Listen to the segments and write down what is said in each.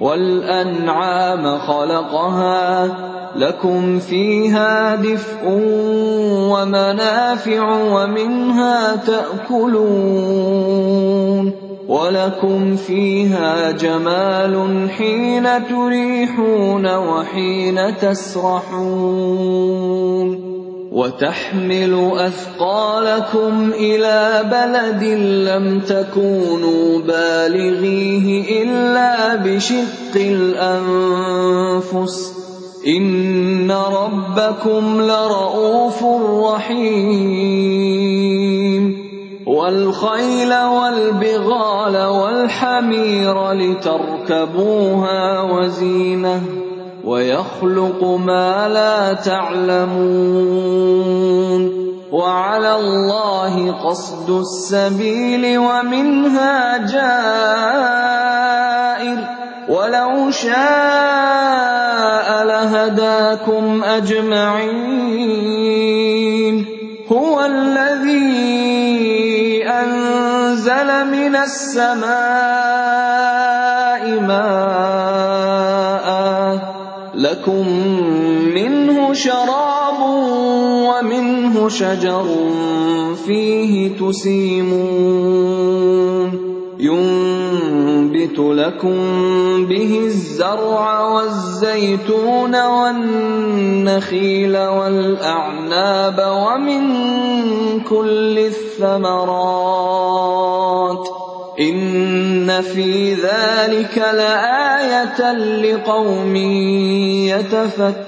والأنعام خلقها لكم فيها دفء ومنافع ومنها تأكلون ولكم فيها جمال حين تريحون وحين تسرحون وتحمل أثقالكم إلى بلد لم تكونوا بالغيه إلا بشق الأنفس. إن ربكم لرءوف رحيم. والخيل والبغال والحمير لتركبوها وزينة. ويخلق ما لا تعلمون وعلى الله قصد السبيل ومنها جائر ولو شاء لهداكم أجمعين هو الذي أنزل من السماء ماء شراب ومنه شجر فيه تسيمون. ينبت لكم به الزرع والزيتون والنخيل والأعناب ومن كل الثمرات. إن في ذلك لآية لقوم يتفكرون.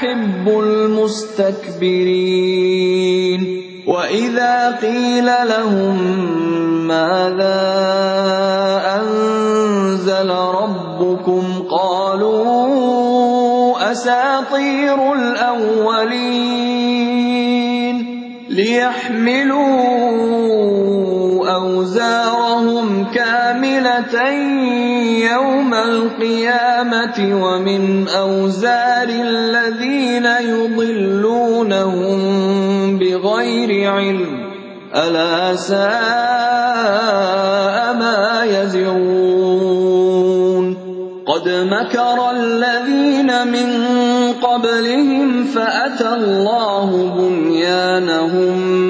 يُحِبُّ الْمُسْتَكْبِرِينَ. وَإِذَا قِيلَ لَهُم مَّاذَا أَنزَلَ رَبُّكُمْ قَالُوا أَسَاطِيرُ الْأَوَّلِينَ لِيَحْمِلُوا أَوْزَارَهُمْ يَوْمَ الْقِيَامَةِ وَمِنْ أَوْزَارِ الَّذِينَ يُضِلُّونَهُم بِغَيْرِ عِلْمٍ ۗ. أَلَا سَاءَ مَا يَزِرُونَ. قَدْ مَكَرَ الَّذِينَ مِن قَبْلِهِمْ فَأَتَى اللَّهُ بُنْيَانَهُم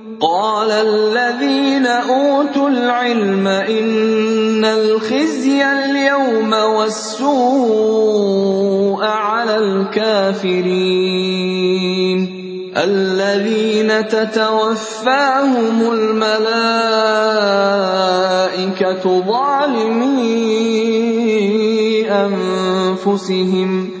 قَالَ الَّذِينَ أُوتُوا الْعِلْمَ إِنَّ الْخِزْيَ الْيَوْمَ وَالسُّوءَ عَلَى الْكَافِرِينَ. الَّذِينَ تَتَوَفَّاهُمُ الْمَلَائِكَةُ ظَالِمِي أَنفُسِهِمْ.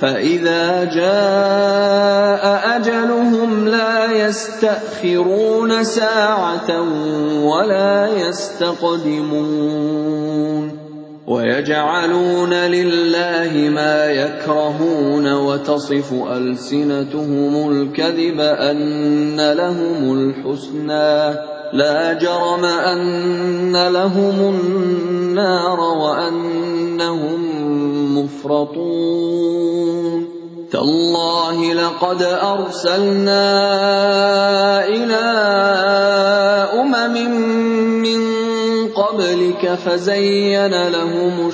فَإِذَا جَاءَ أَجَلُهُمْ لَا يَسْتَأْخِرُونَ سَاعَةً ۖ وَلَا يَسْتَقْدِمُونَ وَيَجْعَلُونَ لِلَّهِ مَا يَكْرَهُونَ وَتَصِفُ أَلْسِنَتُهُمُ الْكَذِبَ أَنَّ لَهُمُ الْحُسْنَىٰ ۖ لَا جَرَمَ أَنَّ لَهُمُ النَّارَ وَأَنَّهُم مُّفْرَطُونَ تَاللَّهِ لَقَدْ أَرْسَلْنَا إِلَىٰ أُمَمٍ مِّن قَبْلِكَ فَزَيَّنَ لَهُمُ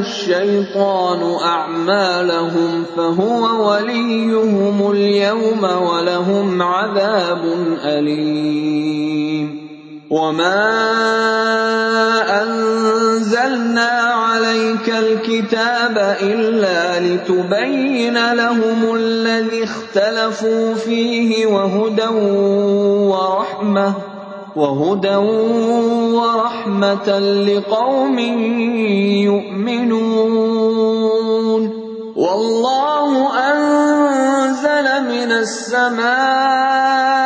الشَّيْطَانُ أَعْمَالَهُمْ فَهُوَ وَلِيُّهُمُ الْيَوْمَ وَلَهُمْ عَذَابٌ أَلِيمٌ. وَمَا أَنزَلْنَا عَلَيْكَ الْكِتَابَ إِلَّا لِتُبَيِّنَ لَهُمُ الَّذِي اخْتَلَفُوا فِيهِ وَهُدًى وَرَحْمَةً لِّقَوْمٍ يُؤْمِنُونَ وَاللَّهُ أَنزَلَ مِنَ السَّمَاءِ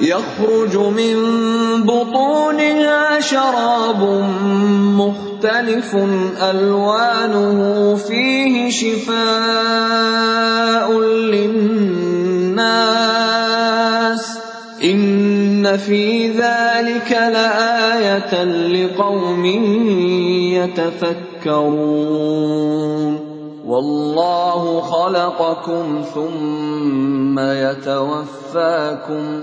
يخرج من بطونها شراب مختلف ألوانه فيه شفاء للناس إن في ذلك لآية لقوم يتفكرون والله خلقكم ثم يتوفاكم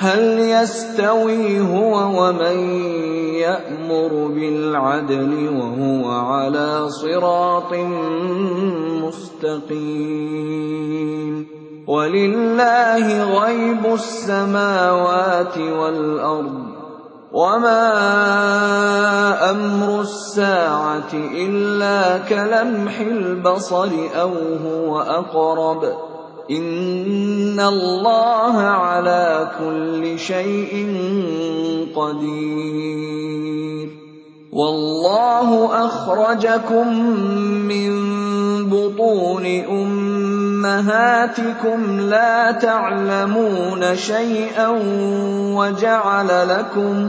هل يستوي هو ومن يأمر بالعدل وهو على صراط مستقيم ولله غيب السماوات والأرض وما أمر الساعة إلا كلمح البصر أو هو أقرب إِنَّ اللَّهَ عَلَىٰ كُلِّ شَيْءٍ قَدِيرٌ. وَاللَّهُ أَخْرَجَكُم مِّن بُطُونِ أُمَّهَاتِكُمْ لَا تَعْلَمُونَ شَيْئًا وَجَعَلَ لَكُمْ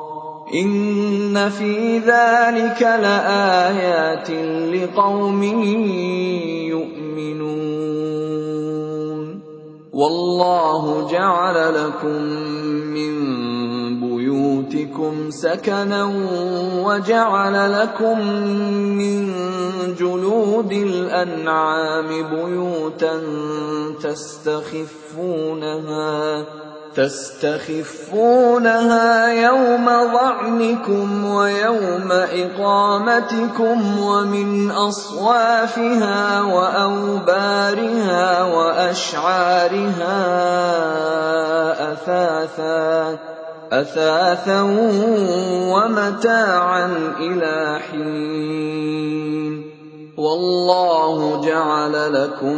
إِنَّ فِي ذَٰلِكَ لَآيَاتٍ لِّقَوْمٍ يُؤْمِنُونَ وَاللَّهُ جَعَلَ لَكُم مِّن بُيُوتِكُمْ سَكَنًا وَجَعَلَ لَكُم مِّن جُلُودِ الْأَنْعَامِ بُيُوتًا تَسْتَخِفُّونَهَا تستخفونها يوم ظعنكم ويوم إقامتكم ومن أصوافها وأوبارها وأشعارها أثاثا أثاثا ومتاعا إلى حين. والله جعل لكم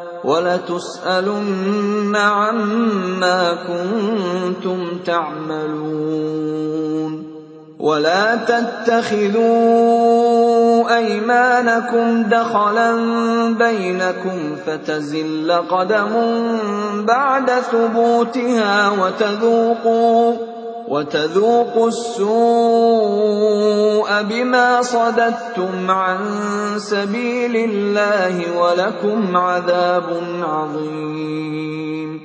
وَلَتُسْأَلُنَّ عَمَّا كُنتُمْ تَعْمَلُونَ. وَلَا تَتَّخِذُوا أَيْمَانَكُمْ دَخَلًا بَيْنَكُمْ فَتَزِلَّ قَدَمٌ بَعْدَ ثُبُوتِهَا وَتَذُوقُوا السُّوءَ بِمَا صَدَدتُّمْ عَن سَبِيلِ اللَّهِ وَلَكُمْ عَذَابٌ عَظِيمٌ.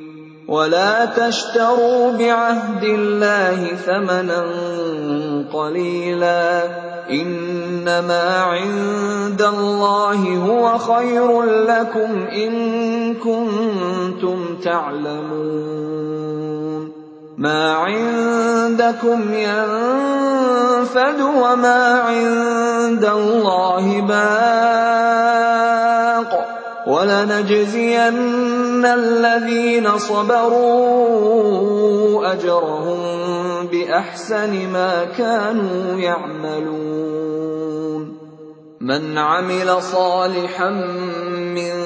وَلَا تَشْتَرُوا بِعَهْدِ اللَّهِ ثَمَنًا قَلِيلًا ۚ. إِنَّمَا عِندَ اللَّهِ هُوَ خَيْرٌ لَّكُمْ إِن كُنتُمْ تَعْلَمُونَ. مَا عِندَكُمْ يَنفَدُ وَمَا عِندَ اللَّهِ بَاقٍ ۗ وَلَنَجْزِيَنَّ الَّذِينَ صَبَرُوا أَجْرَهُم بِأَحْسَنِ مَا كَانُوا يَعْمَلُونَ. مَنْ عَمِلَ صَالِحًا مِّن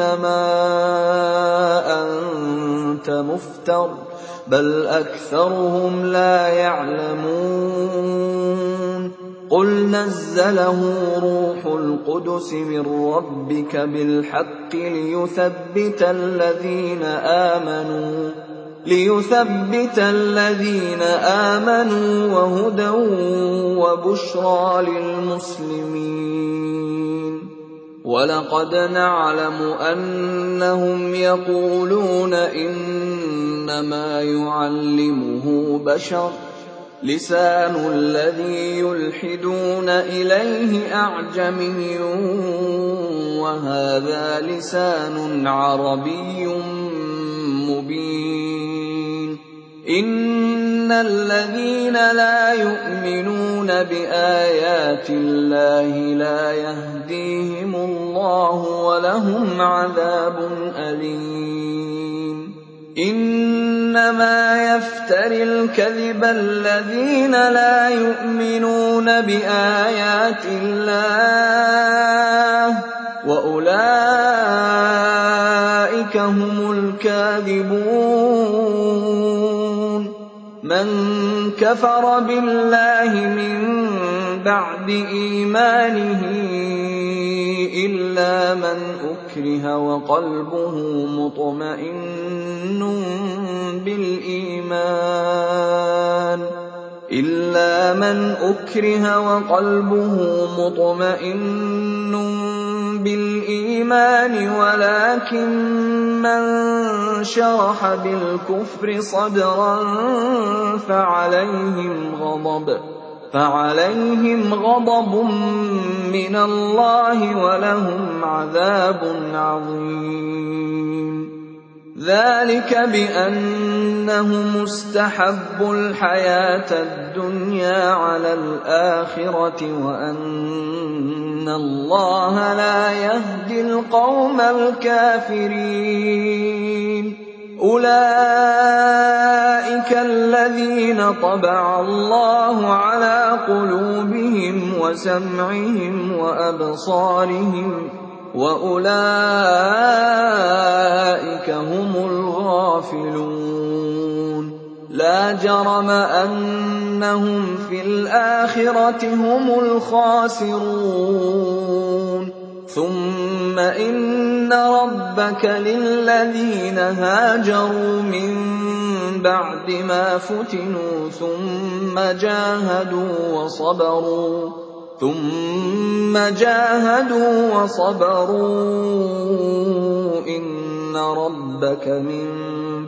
إِنَّمَا أَنتَ مُفْتَرٍ ۚ بَلْ أَكْثَرُهُمْ لَا يَعْلَمُونَ. قُلْ نَزَّلَهُ رُوحُ الْقُدُسِ مِن رَّبِّكَ بِالْحَقِّ لِيُثَبِّتَ الَّذِينَ آمَنُوا وَهُدًى وَبُشْرَىٰ لِلْمُسْلِمِينَ. وَلَقَدْ نَعْلَمُ أَنَّهُمْ يَقُولُونَ إِنَّمَا يُعَلِّمُهُ بَشَرٌ ۗ لِّسَانُ الَّذِي يُلْحِدُونَ إِلَيْهِ أَعْجَمِيٌّ وَهَٰذَا لِسَانٌ عَرَبِيٌّ مُّبِينٌ إِنَّ الَّذِينَ لَا يُؤْمِنُونَ بِآيَاتِ اللَّهِ لَا يَهْدِيهِمُ اللَّهُ وَلَهُمْ عَذَابٌ أَلِيمٌ. إِنَّمَا يَفْتَرِي الْكَذِبَ الَّذِينَ لَا يُؤْمِنُونَ بِآيَاتِ اللَّهِ ۖ وَأُولَٰئِكَ أُولَٰئِكَ هُمُ الْكَاذِبُونَ. مَن كَفَرَ بِاللَّهِ مِن بَعْدِ إِيمَانِهِ إِلَّا مَنْ أُكْرِهَ وَقَلْبُهُ مُطْمَئِنٌّ بِالْإِيمَانِ. إِلَّا مَنْ أُكْرِهَ وَقَلْبُهُ مُطْمَئِنٌّ بِالْإِيمَانِ وَلَٰكِن مَّن شَرَحَ بِالْكُفْرِ صَدْرًا فَعَلَيْهِمْ غَضَبٌ. مِّنَ اللَّهِ وَلَهُمْ عَذَابٌ عَظِيمٌ ذَٰلِكَ بِأَنَّهُمُ اسْتَحَبُّوا الْحَيَاةَ الدُّنْيَا عَلَى الْآخِرَةِ وَأَنَّ اللَّهَ لَا يَهْدِي الْقَوْمَ الْكَافِرِينَ أُولَٰئِكَ الَّذِينَ طَبَعَ اللَّهُ عَلَىٰ قُلُوبِهِمْ وَسَمْعِهِمْ وَأَبْصَارِهِمْ ۖ وَأُولَٰئِكَ هُمُ الْغَافِلُونَ. لَا جَرَمَ أَنَّهُمْ فِي الْآخِرَةِ هُمُ الْخَاسِرُونَ. ثُمَّ إِنَّ رَبَّكَ لِلَّذِينَ هَاجَرُوا مِن بَعْدِ مَا فُتِنُوا ثُمَّ جَاهَدُوا وَصَبَرُوا ثُمَّ جَاهَدُوا وَصَبَرُوا إِنَّ رَبَّكَ مِن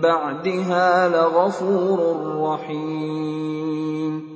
بَعْدِهَا لَغَفُورٌ رَّحِيمٌ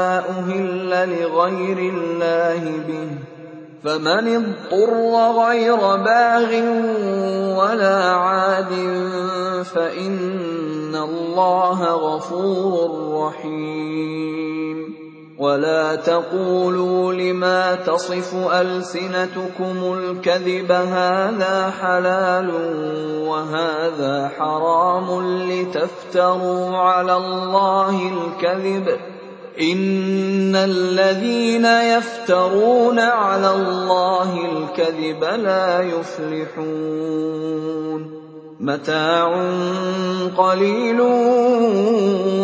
لِغَيْرِ اللَّهِ بِهِ ۖ فَمَنِ اضْطُرَّ غَيْرَ بَاغٍ وَلَا عَادٍ فَإِنَّ اللَّهَ غَفُورٌ رَّحِيمٌ. وَلَا تَقُولُوا لِمَا تَصِفُ أَلْسِنَتُكُمُ الْكَذِبَ هَٰذَا حَلَالٌ وَهَٰذَا حَرَامٌ لِّتَفْتَرُوا عَلَى اللَّهِ الْكَذِبَ ۚ. إِنَّ الَّذِينَ يَفْتَرُونَ عَلَى اللَّهِ الْكَذِبَ لَا يُفْلِحُونَ مَتَاعٌ قَلِيلٌ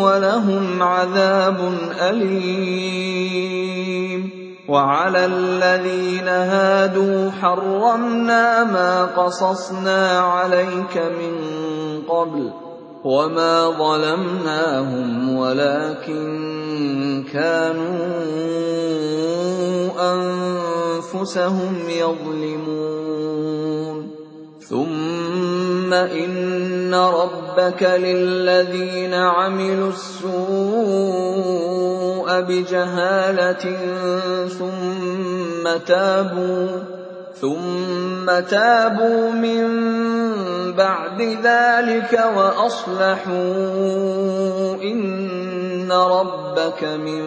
وَلَهُمْ عَذَابٌ أَلِيمٌ وَعَلَى الَّذِينَ هَادُوا حَرَّمْنَا مَا قَصَصْنَا عَلَيْكَ مِن قَبْلُ وَمَا ظَلَمْنَاهُمْ وَلَٰكِن كَانُوا أَنفُسَهُمْ يَظْلِمُونَ ثُمَّ إِنَّ رَبَّكَ لِلَّذِينَ عَمِلُوا السُّوءَ بِجَهَالَةٍ ثُمَّ تَابُوا مِن بَعْدِ ذَٰلِكَ وَأَصْلَحُوا إِنَّ إِنَّ رَبَّكَ مِن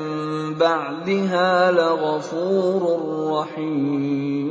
بَعْدِهَا لَغَفُورٌ رَّحِيمٌ.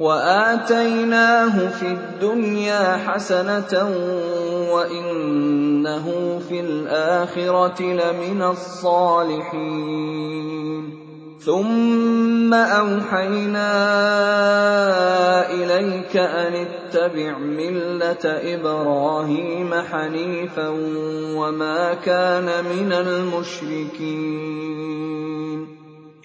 وَآتَيْنَاهُ فِي الدُّنْيَا حَسَنَةً وَإِنَّهُ فِي الْآخِرَةِ لَمِنَ الصَّالِحِينَ ثُمَّ أَوْحَيْنَا إِلَيْكَ أَنِ اتَّبِعْ مِلَّةَ إِبْرَاهِيمَ حَنِيفًا وَمَا كَانَ مِنَ الْمُشْرِكِينَ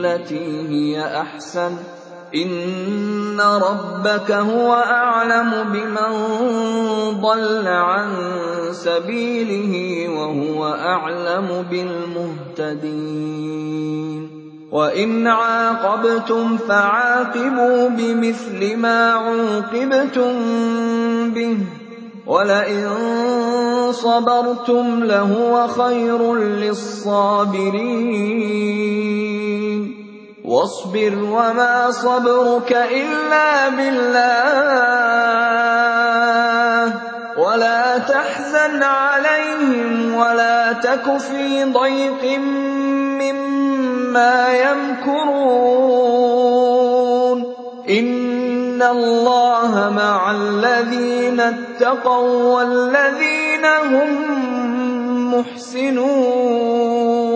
بِالَّتِي هِيَ أَحْسَنُ ۚ. إِنَّ رَبَّكَ هُوَ أَعْلَمُ بِمَن ضَلَّ عَن سَبِيلِهِ وَهُوَ أَعْلَمُ بِالْمُهْتَدِينَ. وَإِنْ عَاقَبْتُمْ فَعَاقِبُوا بِمِثْلِ مَا عُوقِبْتُم بِهِ ۖ. وَلَئِن صَبَرْتُمْ لَهُوَ خَيْرٌ لِّلصَّابِرِينَ وَاصْبِرْ وَمَا صَبْرُكَ إِلَّا بِاللَّهِ وَلَا تَحْزَنْ عَلَيْهِمْ وَلَا تَكُ فِي ضَيْقٍ مِّمَّا يَمْكُرُونَ إِنَّ اللَّهَ مَعَ الَّذِينَ اتَّقَوا وَّالَّذِينَ هُم مُّحْسِنُونَ